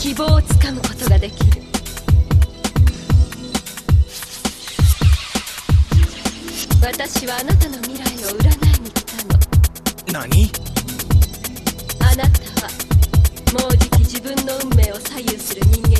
希望をつかむことができる。私はあなたの未来を占いに来たの。何？あなたはもうじき自分の運命を左右する人間